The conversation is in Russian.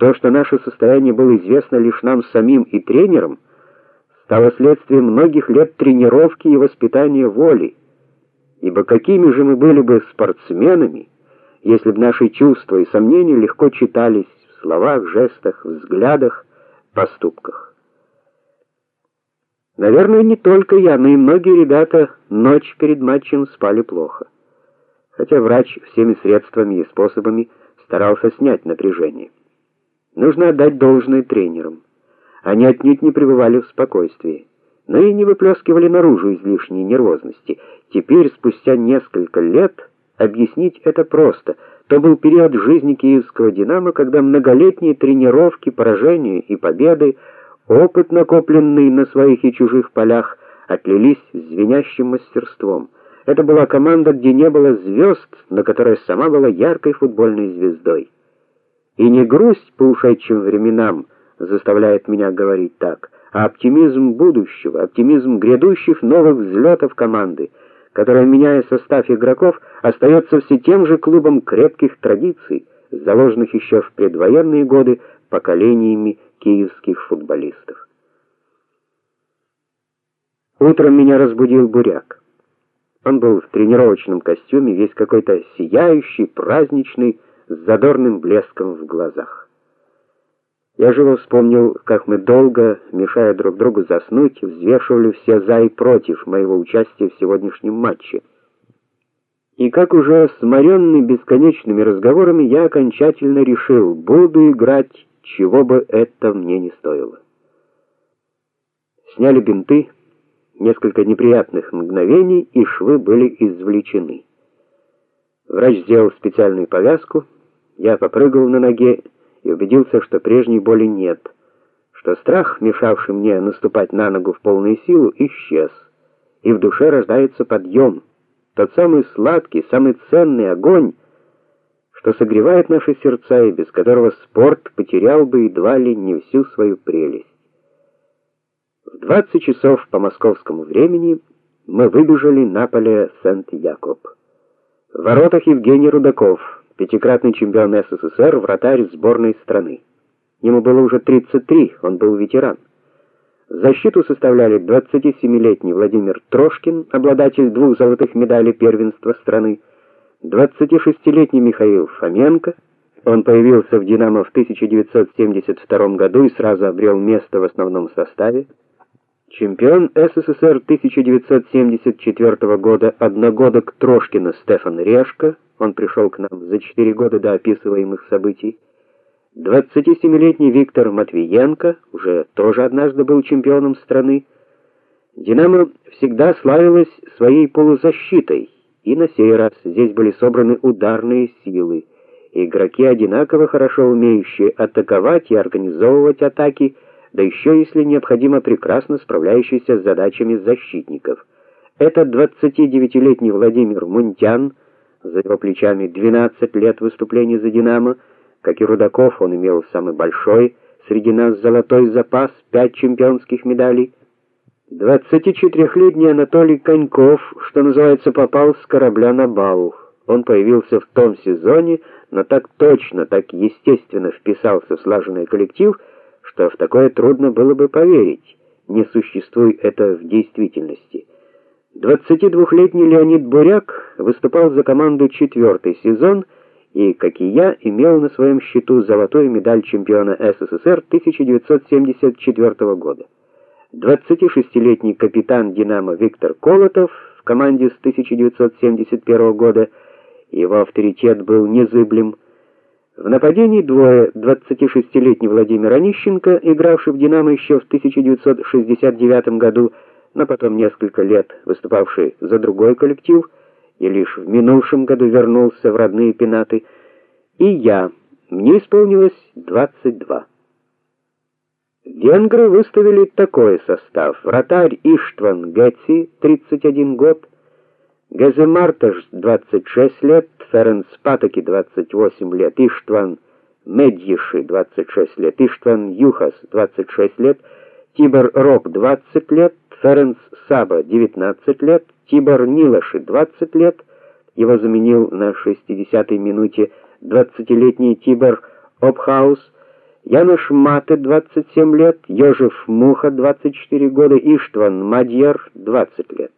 То, что наше состояние было известно лишь нам самим и тренерам, стало следствием многих лет тренировки и воспитания воли. Ибо какими же мы были бы спортсменами, если бы наши чувства и сомнения легко читались в словах, жестах, взглядах, поступках. Наверное, не только я, но и многие ребята ночь перед матчем спали плохо. Хотя врач всеми средствами и способами старался снять напряжение. Нужно отдать должное тренерам. Они отнюдь не пребывали в спокойствии, но и не выплескивали наружу излишней нервозности. Теперь, спустя несколько лет, объяснить это просто. То был период жизни киевского Динамо, когда многолетние тренировки, поражения и победы, опыт, накопленный на своих и чужих полях, отлились звенящим мастерством. Это была команда, где не было звезд, но которая сама была яркой футбольной звездой. И не грусть по ушедшим временам заставляет меня говорить так, а оптимизм будущего, оптимизм грядущих новых взлетов команды, которая, меняя состав игроков, остается все тем же клубом крепких традиций, заложенных еще в предвоенные годы поколениями киевских футболистов. Утром меня разбудил буряк. Он был в тренировочном костюме, весь какой-то сияющий, праздничный, с задорным блеском в глазах. Я живо вспомнил, как мы долго, мешая друг другу заснуть, взвешивали все за и против моего участия в сегодняшнем матче. И как уже сморенный бесконечными разговорами, я окончательно решил, буду играть, чего бы это мне не стоило. Сняли бинты, несколько неприятных мгновений, и швы были извлечены. Врач сделал специальную повязку, я попрыгал на ноге и убедился, что прежней боли нет, что страх, мешавший мне наступать на ногу в полную силу, исчез, и в душе рождается подъем, тот самый сладкий, самый ценный огонь, что согревает наши сердца и без которого спорт потерял бы едва ли не всю свою прелесть. В 20 часов по московскому времени мы выбежали на поле Сент-Якоб. В воротах Евгений Рудаков пятикратный чемпион СССР, вратарь сборной страны. Ему было уже 33, он был ветеран. Защиту составляли 27-летний Владимир Трошкин, обладатель двух золотых медалей первенства страны, 26-летний Михаил Фоменко. Он появился в Динамо в 1972 году и сразу обрел место в основном составе. Чемпион СССР 1974 года, одногодок Трошкина Стефан Решко, он пришел к нам за четыре года до описываемых событий. 27-летний Виктор Матвиенко уже тоже однажды был чемпионом страны. Динамо всегда славилась своей полузащитой, и на сей раз здесь были собраны ударные силы. Игроки одинаково хорошо умеющие атаковать и организовывать атаки да еще если необходимо прекрасно справляющийся с задачами защитников. Этот 29-летний Владимир Мунтян, за его плечами 12 лет выступлений за Динамо, как и Рудаков, он имел самый большой среди нас золотой запас, пять чемпионских медалей. 24-летний Анатолий Коньков, что называется, попал с корабля на бал. Он появился в том сезоне, но так точно, так естественно вписался в слаженный коллектив, что в такое трудно было бы поверить, не существует это в действительности. 22-летний Леонид Буряк выступал за команду четвертый сезон и, как и я, имел на своем счету золотую медаль чемпиона СССР 1974 года. 26-летний капитан Динамо Виктор Колотов в команде с 1971 года, его авторитет был незыблем. В нападении двое: 26-летний Владимир Онищенко, игравший в Динамо еще в 1969 году, но потом несколько лет выступавший за другой коллектив и лишь в минувшем году вернулся в родные пенаты, и я. Мне исполнилось 22. Венгры выставили такой состав: вратарь Иштван Гетси, 31 год, Газемарташ 26 лет, Ференц Патаки 28 лет, Иштван Медьиши 26 лет, Иштван Юхас 26 лет, Тибор Рок 20 лет, Ференц Саба 19 лет, Тибор Нилаши 20 лет. Его заменил на 60-й минуте 20-летний Тибор Обхаус. Януш Мате 27 лет, Йожеф Муха 24 года, Иштван Мадьяр 20 лет.